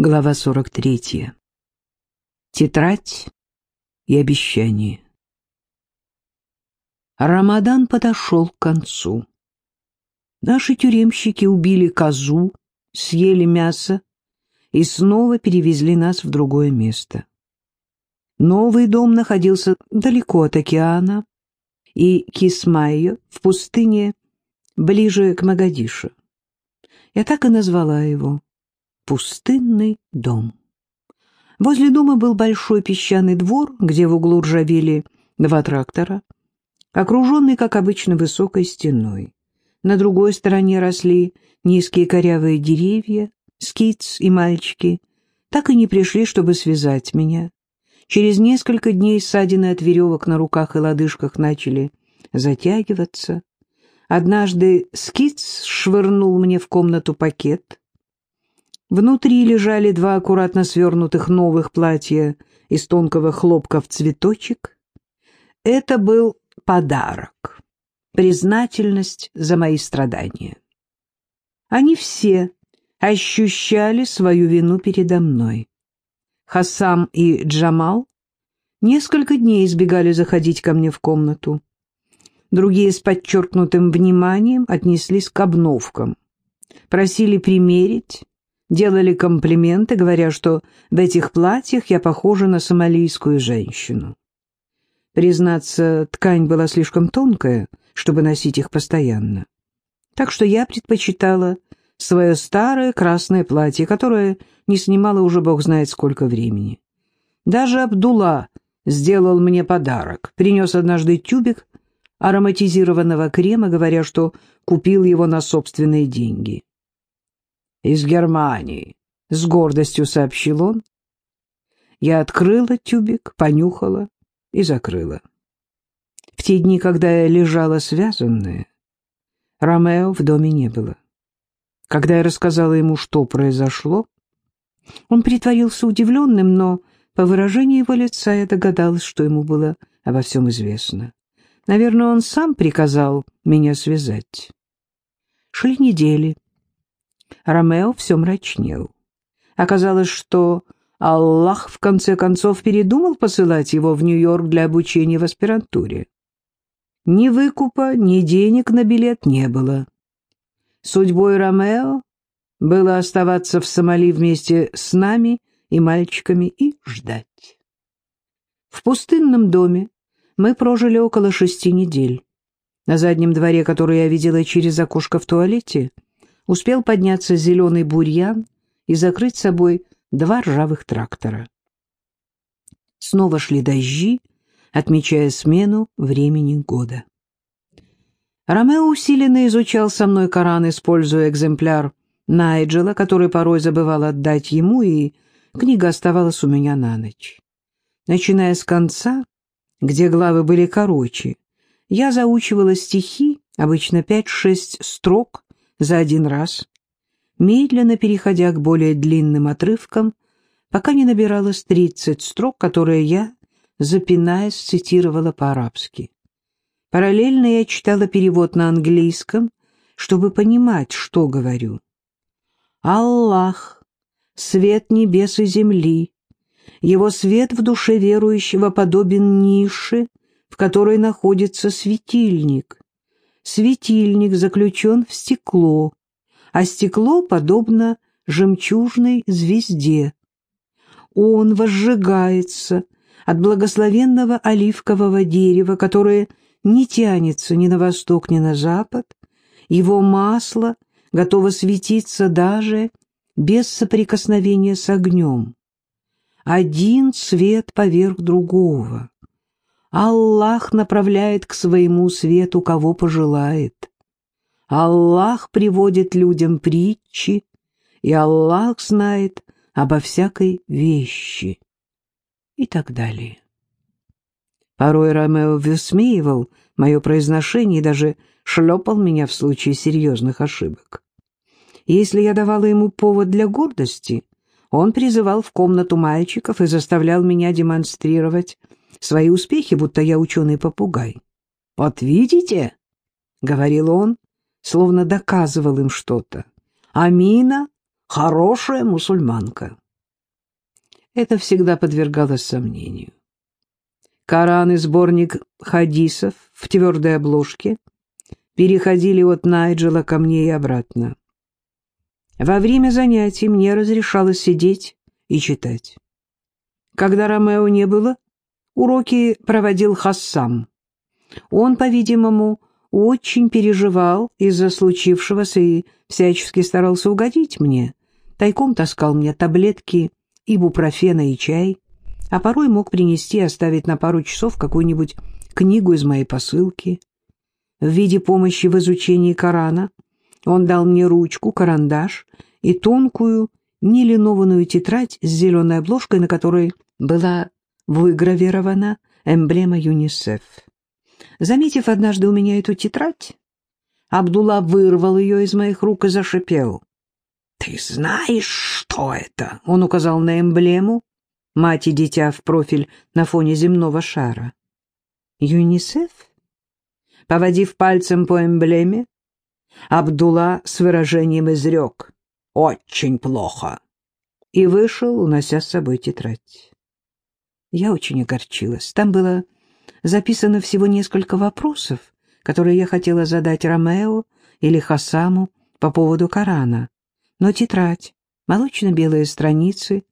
Глава 43. Тетрадь и обещание. Рамадан подошел к концу. Наши тюремщики убили козу, съели мясо и снова перевезли нас в другое место. Новый дом находился далеко от океана, и Кисмайо в пустыне ближе к Магадишу. Я так и назвала его пустынный дом. Возле дома был большой песчаный двор, где в углу ржавели два трактора, окруженный, как обычно, высокой стеной. На другой стороне росли низкие корявые деревья, скиц и мальчики, так и не пришли, чтобы связать меня. Через несколько дней ссадины от веревок на руках и лодыжках начали затягиваться. Однажды скиц швырнул мне в комнату пакет, Внутри лежали два аккуратно свернутых новых платья из тонкого хлопка в цветочек. Это был подарок, признательность за мои страдания. Они все ощущали свою вину передо мной. Хасам и Джамал несколько дней избегали заходить ко мне в комнату. Другие с подчеркнутым вниманием отнеслись к обновкам, просили примерить, делали комплименты, говоря, что в этих платьях я похожа на сомалийскую женщину. Признаться, ткань была слишком тонкая, чтобы носить их постоянно. Так что я предпочитала свое старое красное платье, которое не снимала уже бог знает сколько времени. Даже Абдулла сделал мне подарок, принес однажды тюбик ароматизированного крема, говоря, что купил его на собственные деньги из Германии», — с гордостью сообщил он. Я открыла тюбик, понюхала и закрыла. В те дни, когда я лежала связанная, Ромео в доме не было. Когда я рассказала ему, что произошло, он притворился удивленным, но по выражению его лица я догадалась, что ему было обо всем известно. Наверное, он сам приказал меня связать. Шли недели. Ромео все мрачнел. Оказалось, что Аллах в конце концов передумал посылать его в Нью-Йорк для обучения в аспирантуре. Ни выкупа, ни денег на билет не было. Судьбой Ромео было оставаться в Сомали вместе с нами и мальчиками и ждать. В пустынном доме мы прожили около шести недель. На заднем дворе, который я видела через окошко в туалете, — успел подняться зеленый бурьян и закрыть собой два ржавых трактора. Снова шли дожди, отмечая смену времени года. Ромео усиленно изучал со мной Коран, используя экземпляр Найджела, который порой забывал отдать ему, и книга оставалась у меня на ночь. Начиная с конца, где главы были короче, я заучивала стихи, обычно пять-шесть строк, за один раз, медленно переходя к более длинным отрывкам, пока не набиралось тридцать строк, которые я, запинаясь, цитировала по-арабски. Параллельно я читала перевод на английском, чтобы понимать, что говорю. «Аллах, свет небес и земли, его свет в душе верующего подобен нише, в которой находится светильник, светильник заключен в стекло, а стекло подобно жемчужной звезде. Он возжигается от благословенного оливкового дерева, которое не тянется ни на восток, ни на запад. Его масло готово светиться даже без соприкосновения с огнем. Один свет поверх другого. Аллах направляет к своему свету, кого пожелает. Аллах приводит людям притчи, и Аллах знает обо всякой вещи. И так далее. Порой Ромео высмеивал мое произношение и даже шлепал меня в случае серьезных ошибок. Если я давала ему повод для гордости, он призывал в комнату мальчиков и заставлял меня демонстрировать свои успехи, будто я ученый-попугай. «Вот видите?» — говорил он, словно доказывал им что-то. «Амина — хорошая мусульманка». это всегда подвергалось сомнению. Коран и сборник хадисов в твердой обложке переходили от Найджела ко мне и обратно. Во время занятий мне разрешалось сидеть и читать. Когда Ромео не было, уроки проводил Хассам. Он, по-видимому, очень переживал из-за случившегося и всячески старался угодить мне. Тайком таскал мне таблетки ибупрофена и чай, а порой мог принести и оставить на пару часов какую-нибудь книгу из моей посылки. В виде помощи в изучении Корана он дал мне ручку, карандаш и тонкую, нелинованную тетрадь с зеленой обложкой, на которой была выгравирована эмблема ЮНИСЕФ. Заметив однажды у меня эту тетрадь, Абдулла вырвал ее из моих рук и зашипел. «Ты знаешь, что это?» Он указал на эмблему, мать и дитя в профиль на фоне земного шара. «ЮНИСЕФ?» Поводив пальцем по эмблеме, Абдулла с выражением изрек «Очень плохо» и вышел, унося с собой тетрадь. Я очень огорчилась. Там было записано всего несколько вопросов, которые я хотела задать Ромео или Хасаму по поводу Корана. Но тетрадь, молочно-белые страницы,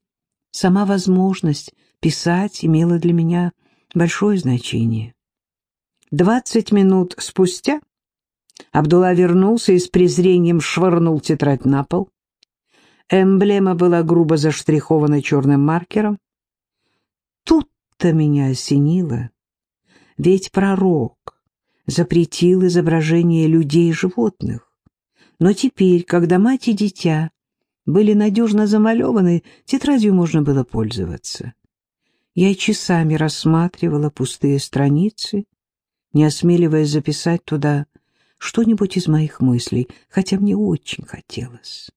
сама возможность писать имела для меня большое значение. Двадцать минут спустя Абдулла вернулся и с презрением швырнул тетрадь на пол. Эмблема была грубо заштрихована черным маркером. Тут-то меня осенило. Ведь пророк запретил изображение людей и животных. Но теперь, когда мать и дитя были надежно замалеваны, тетрадью можно было пользоваться. Я часами рассматривала пустые страницы, не осмеливаясь записать туда что-нибудь из моих мыслей, хотя мне очень хотелось.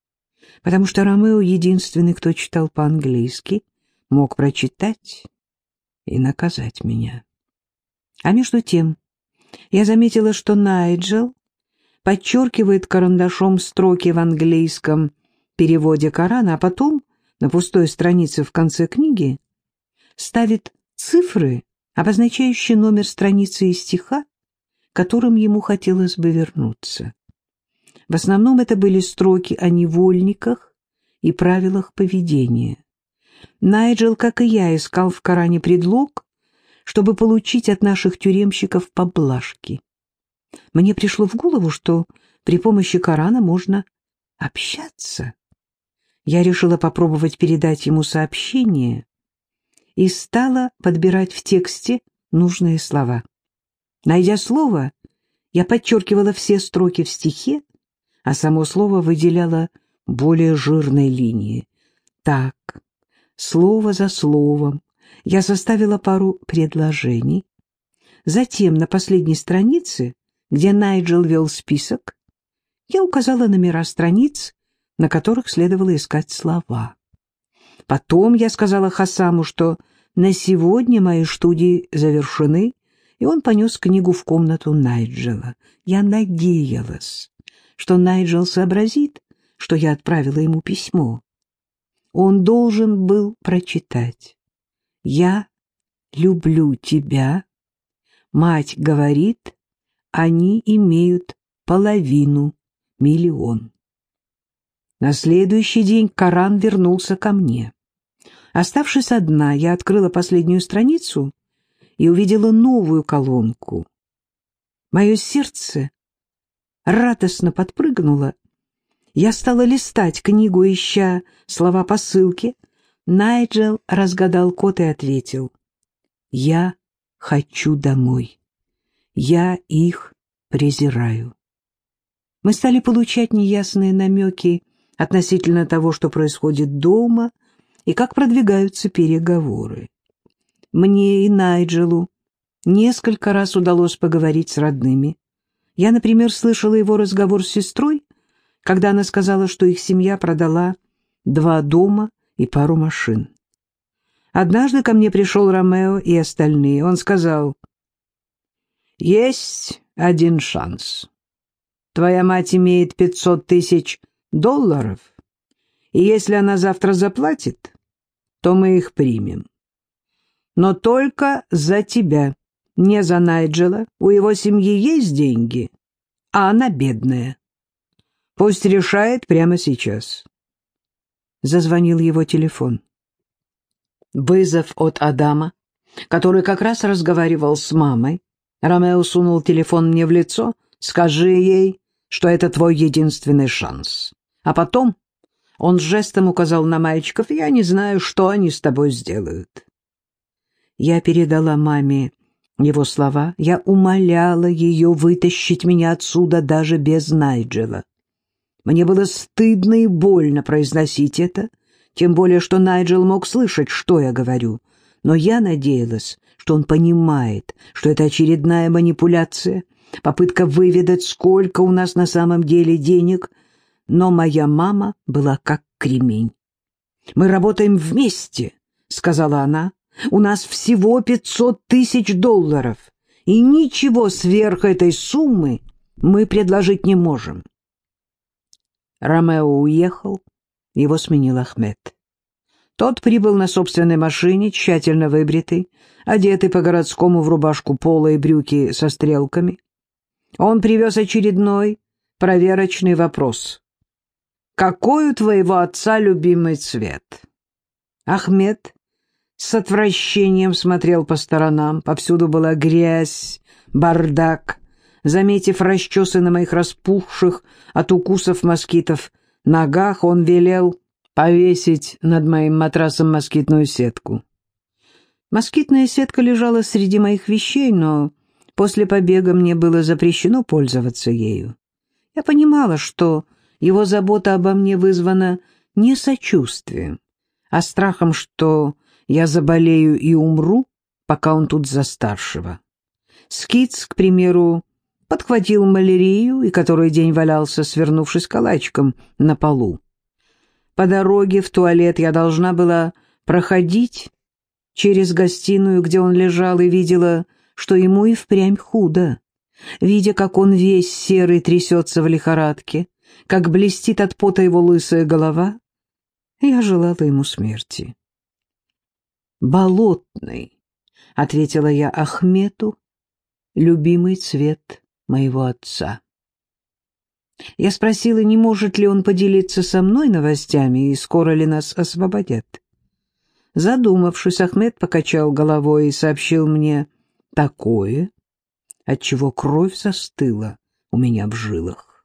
Потому что Ромео, единственный, кто читал по-английски, мог прочитать и наказать меня. А между тем я заметила, что Найджел подчеркивает карандашом строки в английском переводе Корана, а потом на пустой странице в конце книги ставит цифры, обозначающие номер страницы и стиха, которым ему хотелось бы вернуться. В основном это были строки о невольниках и правилах поведения. Найджел, как и я, искал в Коране предлог, чтобы получить от наших тюремщиков поблажки. Мне пришло в голову, что при помощи Корана можно общаться. Я решила попробовать передать ему сообщение и стала подбирать в тексте нужные слова. Найдя слово, я подчеркивала все строки в стихе, а само слово выделяла более жирной линией. Так, слово за словом, я составила пару предложений. Затем на последней странице, где Найджел вел список, я указала номера страниц, на которых следовало искать слова. Потом я сказала Хасаму, что на сегодня мои студии завершены, и он понес книгу в комнату Найджела. Я надеялась, что Найджел сообразит, что я отправила ему письмо. Он должен был прочитать. «Я люблю тебя». Мать говорит, они имеют половину, миллион. На следующий день Коран вернулся ко мне. Оставшись одна, я открыла последнюю страницу и увидела новую колонку. Мое сердце радостно подпрыгнуло. Я стала листать книгу, ища слова посылки. Найджел разгадал код и ответил. «Я хочу домой. Я их презираю». Мы стали получать неясные намеки относительно того, что происходит дома и как продвигаются переговоры. Мне и Найджелу несколько раз удалось поговорить с родными. Я, например, слышала его разговор с сестрой, когда она сказала, что их семья продала два дома и пару машин. Однажды ко мне пришел Ромео и остальные. Он сказал, «Есть один шанс. Твоя мать имеет пятьсот тысяч долларов, и если она завтра заплатит, то мы их примем. Но только за тебя, не за Найджела. У его семьи есть деньги, а она бедная. Пусть решает прямо сейчас. Зазвонил его телефон. Вызов от Адама, который как раз разговаривал с мамой. Ромео сунул телефон мне в лицо. «Скажи ей, что это твой единственный шанс. А потом он жестом указал на мальчиков. «Я не знаю, что они с тобой сделают». Я передала маме его слова. Я умоляла ее вытащить меня отсюда даже без Найджела. Мне было стыдно и больно произносить это, тем более, что Найджел мог слышать, что я говорю. Но я надеялась, что он понимает, что это очередная манипуляция, попытка выведать, сколько у нас на самом деле денег — но моя мама была как кремень. «Мы работаем вместе», — сказала она. «У нас всего пятьсот тысяч долларов, и ничего сверх этой суммы мы предложить не можем». Ромео уехал, его сменил Ахмед. Тот прибыл на собственной машине, тщательно выбритый, одетый по-городскому в рубашку пола и брюки со стрелками. Он привез очередной проверочный вопрос. Какой у твоего отца любимый цвет? Ахмед с отвращением смотрел по сторонам. Повсюду была грязь, бардак. Заметив расчесы на моих распухших от укусов москитов ногах, он велел повесить над моим матрасом москитную сетку. Москитная сетка лежала среди моих вещей, но после побега мне было запрещено пользоваться ею. Я понимала, что его забота обо мне вызвана не сочувствием, а страхом, что я заболею и умру, пока он тут за старшего. Скиц, к примеру, подхватил малярию и который день валялся, свернувшись калачиком на полу. По дороге в туалет я должна была проходить через гостиную, где он лежал, и видела, что ему и впрямь худо. Видя, как он весь серый трясется в лихорадке, как блестит от пота его лысая голова, я желала ему смерти. «Болотный», — ответила я Ахмету, — «любимый цвет моего отца». Я спросила, не может ли он поделиться со мной новостями и скоро ли нас освободят. Задумавшись, Ахмед покачал головой и сообщил мне такое, отчего кровь застыла у меня в жилах.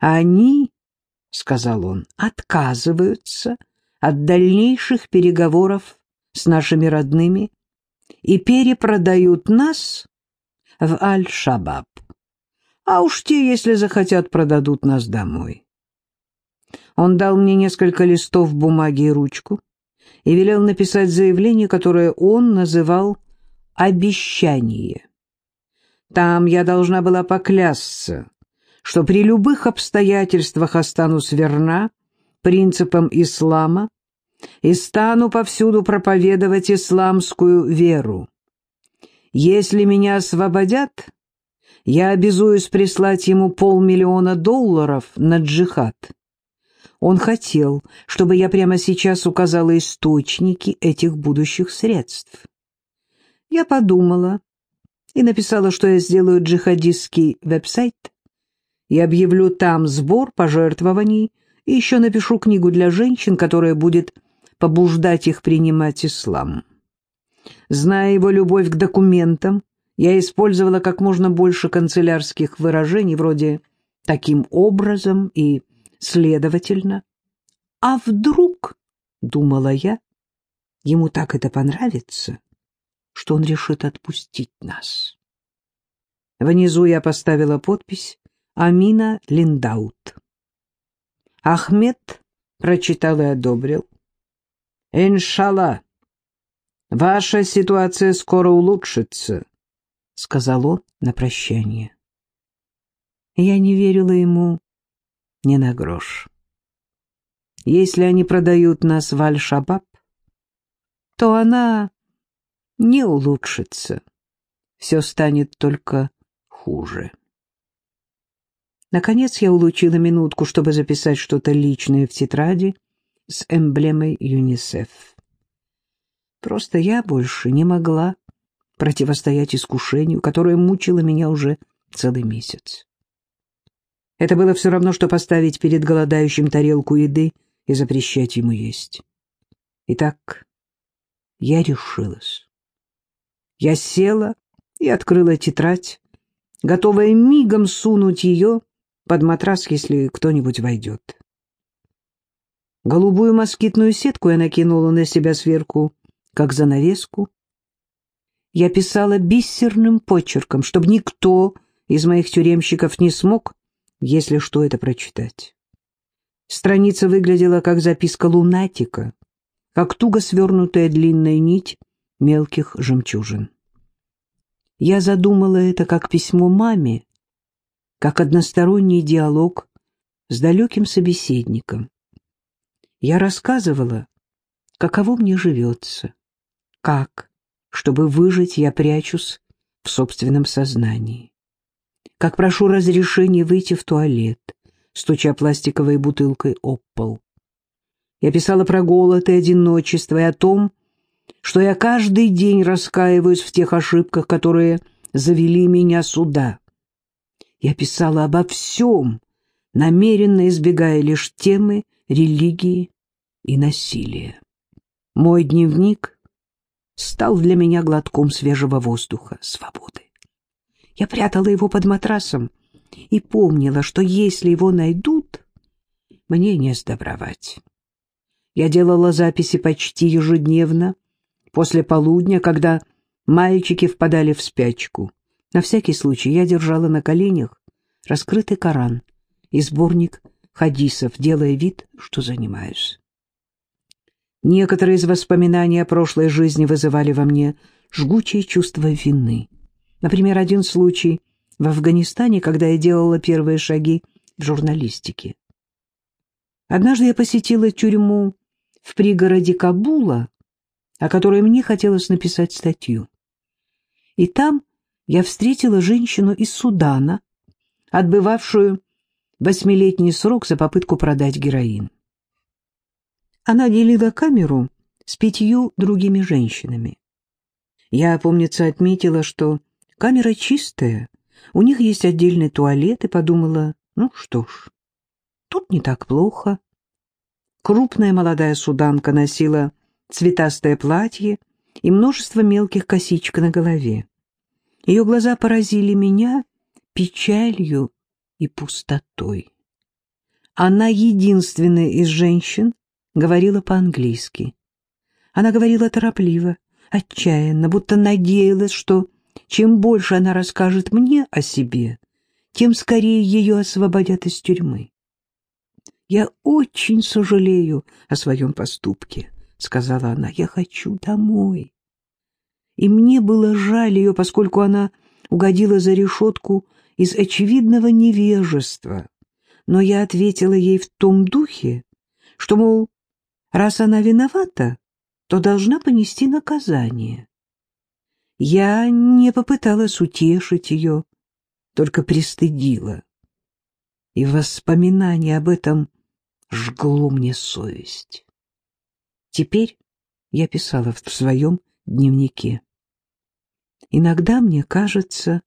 Они, — сказал он, — отказываются от дальнейших переговоров с нашими родными и перепродают нас в Аль-Шабаб. А уж те, если захотят, продадут нас домой. Он дал мне несколько листов бумаги и ручку и велел написать заявление, которое он называл «обещание». Там я должна была поклясться, что при любых обстоятельствах останусь верна принципам ислама и стану повсюду проповедовать исламскую веру. Если меня освободят, я обязуюсь прислать ему полмиллиона долларов на джихад. Он хотел, чтобы я прямо сейчас указала источники этих будущих средств. Я подумала и написала, что я сделаю джихадистский веб-сайт, и объявлю там сбор пожертвований, и еще напишу книгу для женщин, которая будет побуждать их принимать ислам. Зная его любовь к документам, я использовала как можно больше канцелярских выражений вроде «таким образом» и «следовательно». А вдруг, — думала я, — ему так это понравится, что он решит отпустить нас. Внизу я поставила подпись Амина Линдаут. Ахмед прочитал и одобрил. «Иншалла, ваша ситуация скоро улучшится», — сказал он на прощание. Я не верила ему ни на грош. Если они продают нас в Аль-Шабаб, то она не улучшится. Все станет только хуже. Наконец я улучила минутку, чтобы записать что-то личное в тетради с эмблемой ЮНИСЕФ. Просто я больше не могла противостоять искушению, которое мучило меня уже целый месяц. Это было все равно, что поставить перед голодающим тарелку еды и запрещать ему есть. Итак, я решилась. Я села и открыла тетрадь, готовая мигом сунуть ее под матрас, если кто-нибудь войдет. Голубую москитную сетку я накинула на себя сверху, как занавеску. Я писала бисерным почерком, чтобы никто из моих тюремщиков не смог, если что, это прочитать. Страница выглядела как записка лунатика, как туго свернутая длинная нить мелких жемчужин. Я задумала это как письмо маме, как односторонний диалог с далеким собеседником. Я рассказывала, каково мне живется, как, чтобы выжить, я прячусь в собственном сознании, как прошу разрешения выйти в туалет, стуча пластиковой бутылкой об пол. Я писала про голод и одиночество и о том, что я каждый день раскаиваюсь в тех ошибках, которые завели меня сюда. Я писала обо всем, намеренно избегая лишь темы религии и насилия. Мой дневник стал для меня глотком свежего воздуха, свободы. Я прятала его под матрасом и помнила, что если его найдут, мне не сдобровать. Я делала записи почти ежедневно, после полудня, когда мальчики впадали в спячку. На всякий случай я держала на коленях раскрытый Коран и сборник хадисов, делая вид, что занимаюсь. Некоторые из воспоминаний о прошлой жизни вызывали во мне жгучее чувство вины. Например, один случай в Афганистане, когда я делала первые шаги в журналистике. Однажды я посетила тюрьму в пригороде Кабула, о которой мне хотелось написать статью. И там я встретила женщину из Судана, отбывавшую восьмилетний срок за попытку продать героин. Она делила камеру с пятью другими женщинами. Я, помнится, отметила, что камера чистая, у них есть отдельный туалет, и подумала, ну что ж, тут не так плохо. Крупная молодая суданка носила цветастое платье и множество мелких косичек на голове. Ее глаза поразили меня печалью и пустотой. Она единственная из женщин говорила по-английски. Она говорила торопливо, отчаянно, будто надеялась, что чем больше она расскажет мне о себе, тем скорее ее освободят из тюрьмы. Я очень сожалею о своем поступке. — сказала она, — я хочу домой. И мне было жаль ее, поскольку она угодила за решетку из очевидного невежества. Но я ответила ей в том духе, что, мол, раз она виновата, то должна понести наказание. Я не попыталась утешить ее, только пристыдила. И воспоминание об этом жгло мне совесть. Теперь я писала в своем дневнике. Иногда мне кажется,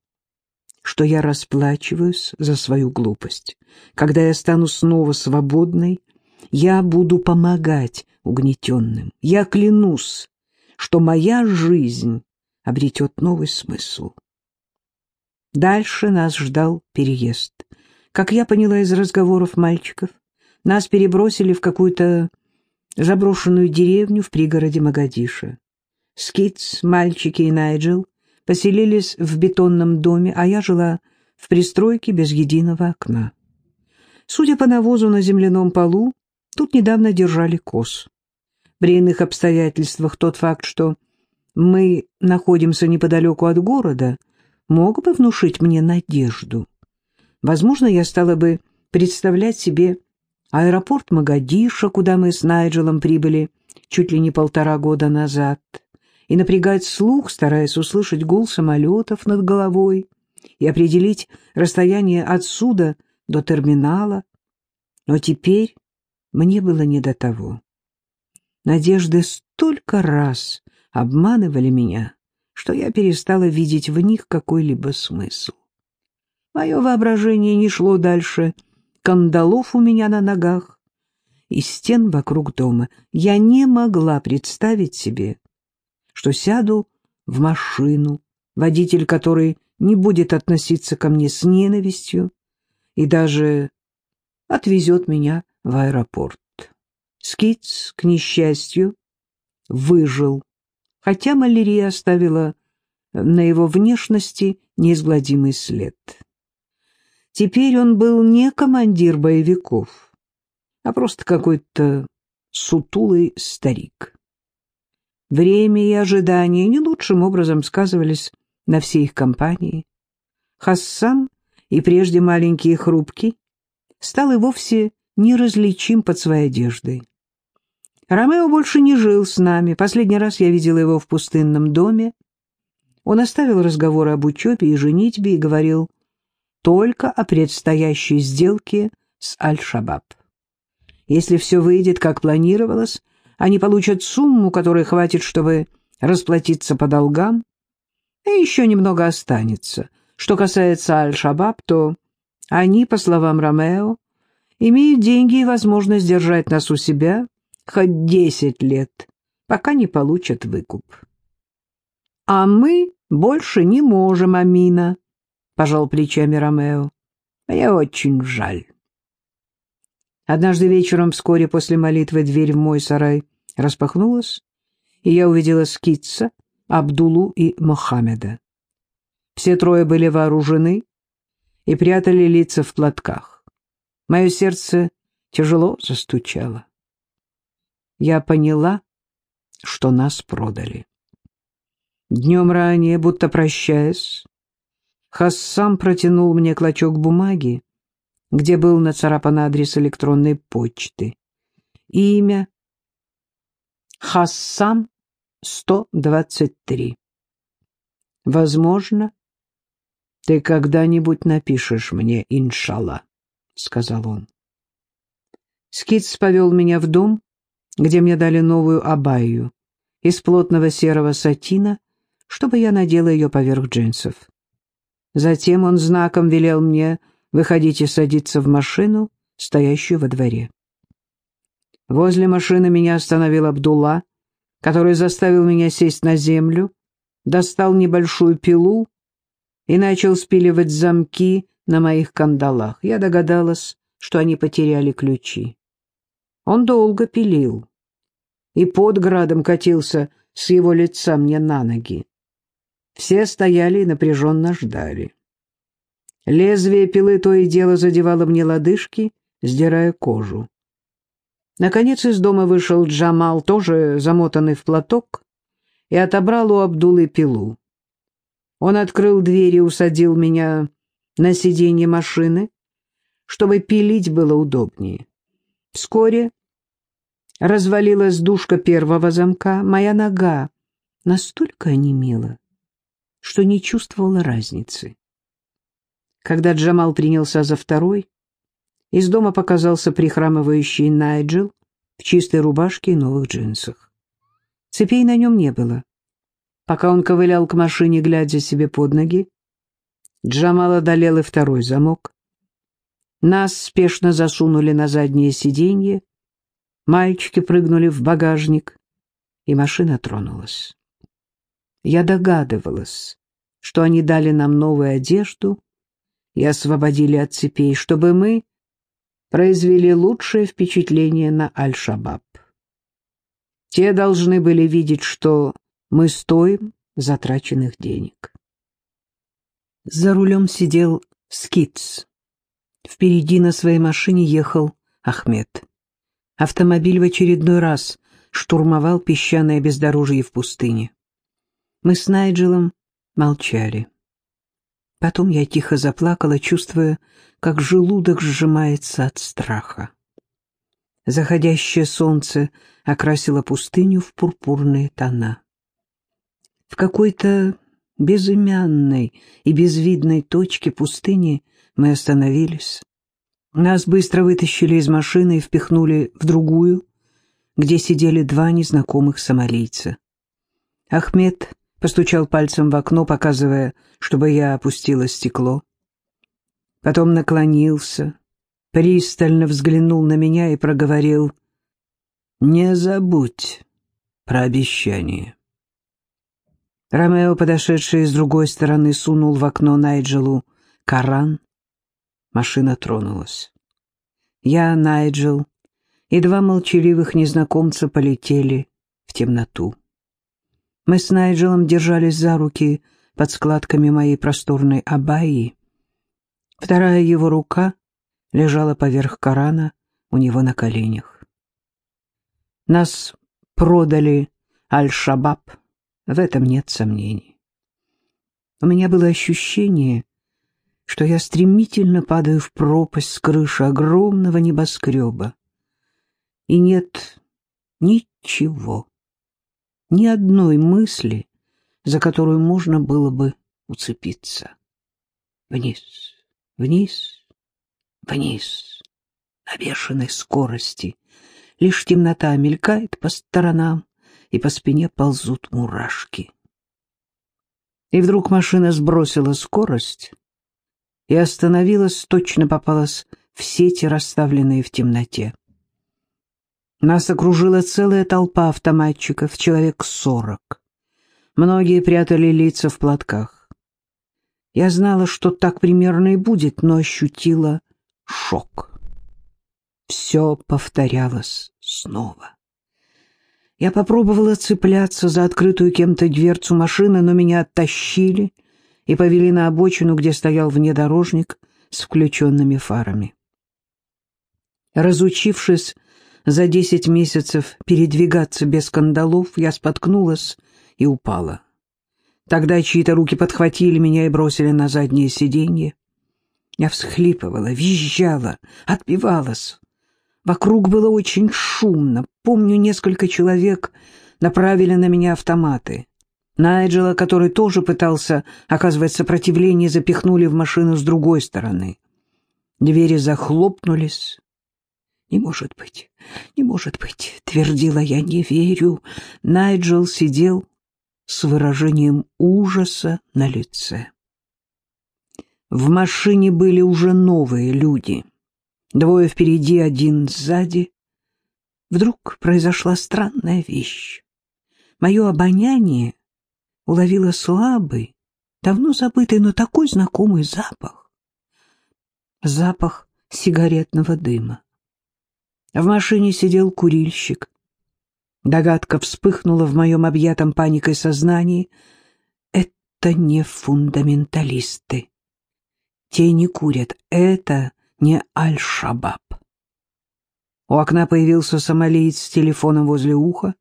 что я расплачиваюсь за свою глупость. Когда я стану снова свободной, я буду помогать угнетенным. Я клянусь, что моя жизнь обретет новый смысл. Дальше нас ждал переезд. Как я поняла из разговоров мальчиков, нас перебросили в какую-то заброшенную деревню в пригороде Могадишо. Скитс, мальчики и Найджел поселились в бетонном доме, а я жила в пристройке без единого окна. Судя по навозу на земляном полу, тут недавно держали коз. При иных обстоятельствах тот факт, что мы находимся неподалеку от города, мог бы внушить мне надежду. Возможно, я стала бы представлять себе аэропорт Магадиша, куда мы с Найджелом прибыли чуть ли не полтора года назад, и напрягать слух, стараясь услышать гул самолетов над головой и определить расстояние отсюда до терминала. Но теперь мне было не до того. Надежды столько раз обманывали меня, что я перестала видеть в них какой-либо смысл. Мое воображение не шло дальше кандалов у меня на ногах и стен вокруг дома. Я не могла представить себе, что сяду в машину, водитель которой не будет относиться ко мне с ненавистью и даже отвезет меня в аэропорт. Скиц, к несчастью, выжил, хотя малярия оставила на его внешности неизгладимый след. Теперь он был не командир боевиков, а просто какой-то сутулый старик. Время и ожидания не лучшим образом сказывались на всей их компании. Хассан, и прежде маленький и хрупкий, стал и вовсе неразличим под своей одеждой. Ромео больше не жил с нами. Последний раз я видела его в пустынном доме. Он оставил разговоры об учебе и женитьбе и говорил только о предстоящей сделке с Аль-Шабаб. Если все выйдет, как планировалось, они получат сумму, которой хватит, чтобы расплатиться по долгам, и еще немного останется. Что касается Аль-Шабаб, то они, по словам Ромео, имеют деньги и возможность держать нас у себя хоть десять лет, пока не получат выкуп. — А мы больше не можем, Амина, — пожал плечами Ромео. — Мне очень жаль. Однажды вечером, вскоре после молитвы, дверь в мой сарай распахнулась, и я увидела скитца, Абдулу и Мохаммеда. Все трое были вооружены и прятали лица в платках. Мое сердце тяжело застучало. Я поняла, что нас продали. Днем ранее, будто прощаясь, Хассам протянул мне клочок бумаги, где был нацарапан адрес электронной почты. Имя Хассам 123. Возможно, ты когда-нибудь напишешь мне, иншалла, сказал он. Скитс повел меня в дом, где мне дали новую абайю из плотного серого сатина, чтобы я надела ее поверх джинсов. Затем он знаком велел мне выходить и садиться в машину, стоящую во дворе. Возле машины меня остановил Абдулла, который заставил меня сесть на землю, достал небольшую пилу и начал спиливать замки на моих кандалах. Я догадалась, что они потеряли ключи. Он долго пилил, и под градом катился с его лица мне на ноги. Все стояли и напряженно ждали. Лезвие пилы то и дело задевало мне лодыжки, сдирая кожу. Наконец из дома вышел Джамал, тоже замотанный в платок, и отобрал у Абдулы пилу. Он открыл дверь и усадил меня на сиденье машины, чтобы пилить было удобнее. Вскоре развалилась душка первого замка, моя нога настолько онемела, что не чувствовала разницы. Когда Джамал принялся за второй, из дома показался прихрамывающий Найджел в чистой рубашке и новых джинсах. Цепей на нем не было. Пока он ковылял к машине, глядя себе под ноги, Джамал одолел и второй замок. Нас спешно засунули на заднее сиденье, мальчики прыгнули в багажник, и машина тронулась. Я догадывалась, что они дали нам новую одежду и освободили от цепей, чтобы мы произвели лучшее впечатление на Аль-Шабаб. Те должны были видеть, что мы стоим затраченных денег. За рулем сидел Скитс. Впереди на своей машине ехал Ахмед. Автомобиль в очередной раз штурмовал песчаное бездорожье в пустыне. Мы с Найджелом молчали. Потом я тихо заплакала, чувствуя, как желудок сжимается от страха. Заходящее солнце окрасило пустыню в пурпурные тона. В какой-то безымянной и безвидной точке пустыни мы остановились. Нас быстро вытащили из машины и впихнули в другую, где сидели два незнакомых сомалийца. Ахмед постучал пальцем в окно, показывая, чтобы я опустила стекло. Потом наклонился, пристально взглянул на меня и проговорил «Не забудь про обещание». Ромео, подошедший с другой стороны, сунул в окно Найджелу Коран. Машина тронулась. Я, Найджел и два молчаливых незнакомца полетели в темноту. Мы с Найджелом держались за руки под складками моей просторной абайи. Вторая его рука лежала поверх Корана у него на коленях. Нас продали Аль-Шабаб в этом нет сомнений. У меня было ощущение, что я стремительно падаю в пропасть с крыши огромного небоскреба. И нет ничего, ни одной мысли, за которую можно было бы уцепиться. Вниз, вниз, вниз, на бешеной скорости. Лишь темнота мелькает по сторонам, и по спине ползут мурашки. И вдруг машина сбросила скорость и остановилась, точно попалась в сети, расставленные в темноте. Нас окружила целая толпа автоматчиков, человек сорок. Многие прятали лица в платках. Я знала, что так примерно и будет, но ощутила шок. Все повторялось снова. Я попробовала цепляться за открытую кем-то дверцу машины, но меня оттащили и повели на обочину, где стоял внедорожник с включенными фарами. Разучившись за десять месяцев передвигаться без кандалов, я споткнулась и упала. Тогда чьи-то руки подхватили меня и бросили на заднее сиденье. Я всхлипывала, визжала, отбивалась. Вокруг было очень шумно. Помню, несколько человек направили на меня автоматы. Найджела, который тоже пытался оказывать сопротивление, запихнули в машину с другой стороны. Двери захлопнулись. «Не может быть, не может быть», — твердила я, — «не верю». Найджел сидел с выражением ужаса на лице. В машине были уже новые люди — Двое впереди, один сзади. Вдруг произошла странная вещь. Мое обоняние уловило слабый, давно забытый, но такой знакомый запах. Запах сигаретного дыма. В машине сидел курильщик. Догадка вспыхнула в моем объятом паникой сознании. Это не фундаменталисты. Те не курят. Это не Аль-Шабаб. У окна появился сомалиец с телефоном возле уха.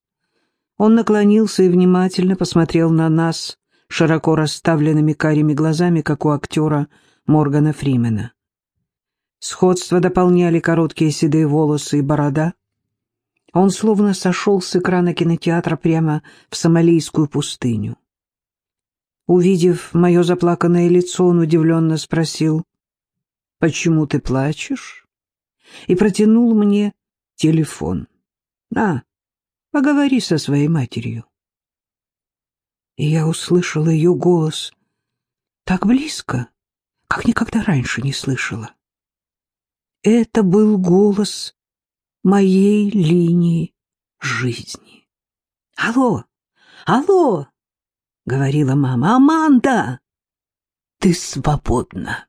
Он наклонился и внимательно посмотрел на нас широко расставленными карими глазами, как у актера Моргана Фримена. Сходство дополняли короткие седые волосы и борода. Он словно сошел с экрана кинотеатра прямо в сомалийскую пустыню. Увидев мое заплаканное лицо, он удивленно спросил, «Почему ты плачешь?» и протянул мне телефон. «На, поговори со своей матерью». И я услышала ее голос так близко, как никогда раньше не слышала. Это был голос моей линии жизни. «Алло! Алло!» — говорила мама. «Аманда! Ты свободна!»